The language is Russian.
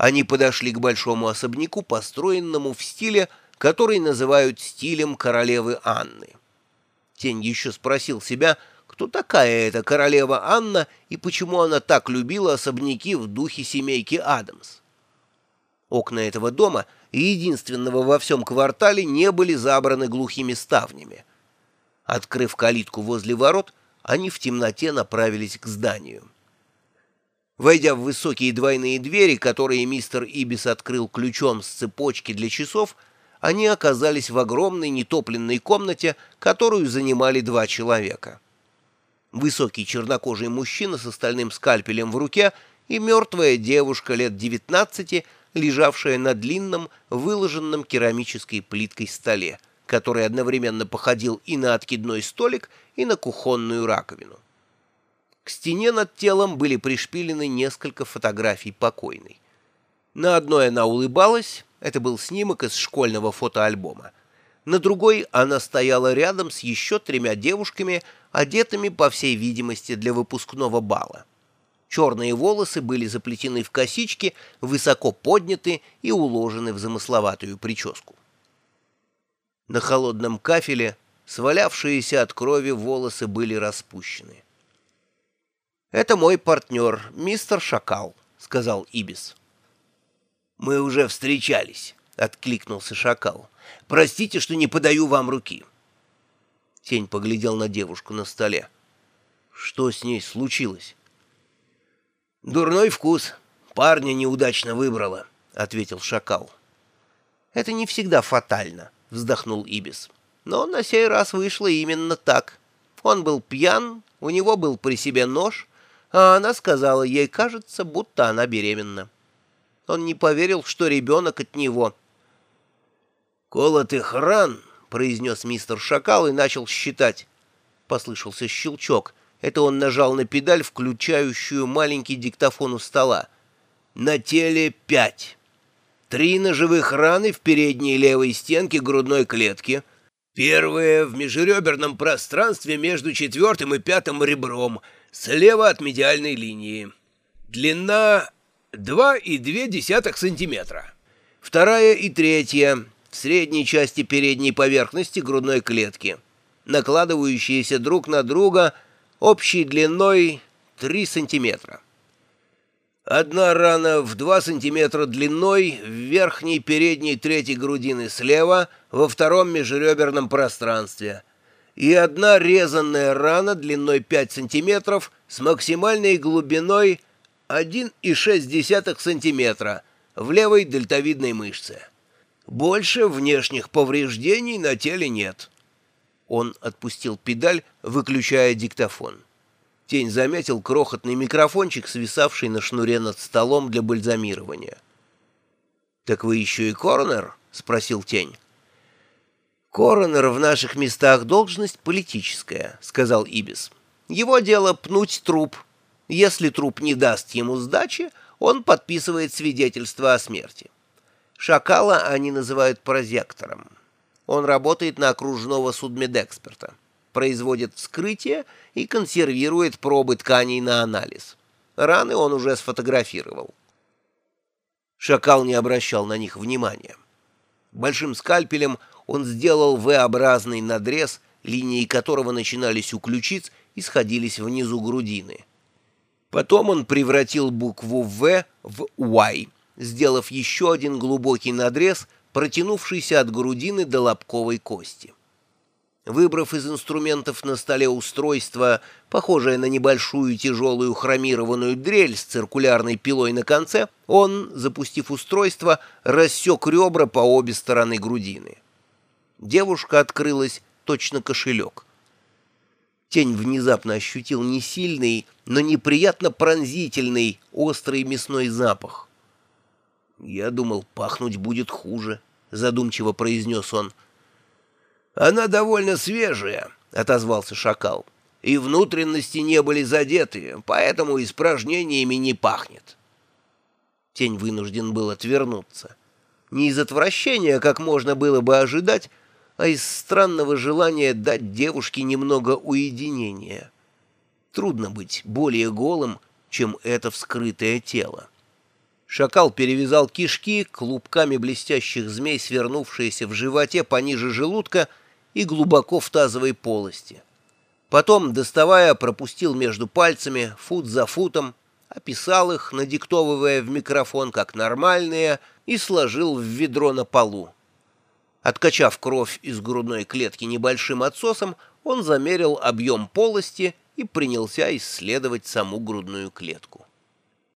Они подошли к большому особняку, построенному в стиле, который называют стилем королевы Анны. Тень еще спросил себя, кто такая эта королева Анна и почему она так любила особняки в духе семейки Адамс. Окна этого дома, единственного во всем квартале, не были забраны глухими ставнями. Открыв калитку возле ворот, они в темноте направились к зданию. Войдя в высокие двойные двери, которые мистер Ибис открыл ключом с цепочки для часов, они оказались в огромной нетопленной комнате, которую занимали два человека. Высокий чернокожий мужчина с остальным скальпелем в руке и мертвая девушка лет девятнадцати, лежавшая на длинном, выложенном керамической плиткой столе, который одновременно походил и на откидной столик, и на кухонную раковину. К стене над телом были пришпилены несколько фотографий покойной. На одной она улыбалась, это был снимок из школьного фотоальбома. На другой она стояла рядом с еще тремя девушками, одетыми, по всей видимости, для выпускного бала. Черные волосы были заплетены в косички, высоко подняты и уложены в замысловатую прическу. На холодном кафеле свалявшиеся от крови волосы были распущены. «Это мой партнер, мистер Шакал», — сказал Ибис. «Мы уже встречались», — откликнулся Шакал. «Простите, что не подаю вам руки». Тень поглядел на девушку на столе. «Что с ней случилось?» «Дурной вкус. Парня неудачно выбрала», — ответил Шакал. «Это не всегда фатально», — вздохнул Ибис. «Но на сей раз вышло именно так. Он был пьян, у него был при себе нож, а она сказала, ей кажется, будто она беременна. Он не поверил, что ребенок от него. «Колотых ран», — произнес мистер Шакал и начал считать. Послышался щелчок. Это он нажал на педаль, включающую маленький диктофон у стола. «На теле пять. Три ножевых раны в передней левой стенке грудной клетки. Первая в межреберном пространстве между четвертым и пятым ребром — слева от медиальной линии. Длина 2,2 сантиметра. Вторая и третья в средней части передней поверхности грудной клетки, накладывающиеся друг на друга общей длиной 3 сантиметра. Одна рана в 2 сантиметра длиной в верхней передней третьей грудины слева во втором межреберном пространстве – и одна резанная рана длиной 5 сантиметров с максимальной глубиной 1,6 сантиметра в левой дельтовидной мышце. Больше внешних повреждений на теле нет. Он отпустил педаль, выключая диктофон. Тень заметил крохотный микрофончик, свисавший на шнуре над столом для бальзамирования. «Так вы еще и коронер?» — спросил Тень. «Коронер в наших местах должность политическая», — сказал Ибис. «Его дело пнуть труп. Если труп не даст ему сдачи, он подписывает свидетельство о смерти. Шакала они называют прозектором. Он работает на окружного судмедэксперта, производит вскрытие и консервирует пробы тканей на анализ. Раны он уже сфотографировал». Шакал не обращал на них внимания. Большим скальпелем он сделал V-образный надрез, линии которого начинались у ключиц и сходились внизу грудины. Потом он превратил букву «В» в «Y», сделав еще один глубокий надрез, протянувшийся от грудины до лобковой кости. Выбрав из инструментов на столе устройство, похожее на небольшую тяжелую хромированную дрель с циркулярной пилой на конце, он, запустив устройство, рассек ребра по обе стороны грудины. Девушка открылась точно кошелек. Тень внезапно ощутил не сильный, но неприятно пронзительный, острый мясной запах. «Я думал, пахнуть будет хуже», — задумчиво произнес он. «Она довольно свежая», — отозвался шакал. «И внутренности не были задеты, поэтому испражнениями не пахнет». Тень вынужден был отвернуться. Не из отвращения, как можно было бы ожидать, а из странного желания дать девушке немного уединения. Трудно быть более голым, чем это вскрытое тело. Шакал перевязал кишки клубками блестящих змей, свернувшиеся в животе пониже желудка и глубоко в тазовой полости. Потом, доставая, пропустил между пальцами, фут за футом, описал их, надиктовывая в микрофон как нормальные, и сложил в ведро на полу. Откачав кровь из грудной клетки небольшим отсосом, он замерил объем полости и принялся исследовать саму грудную клетку.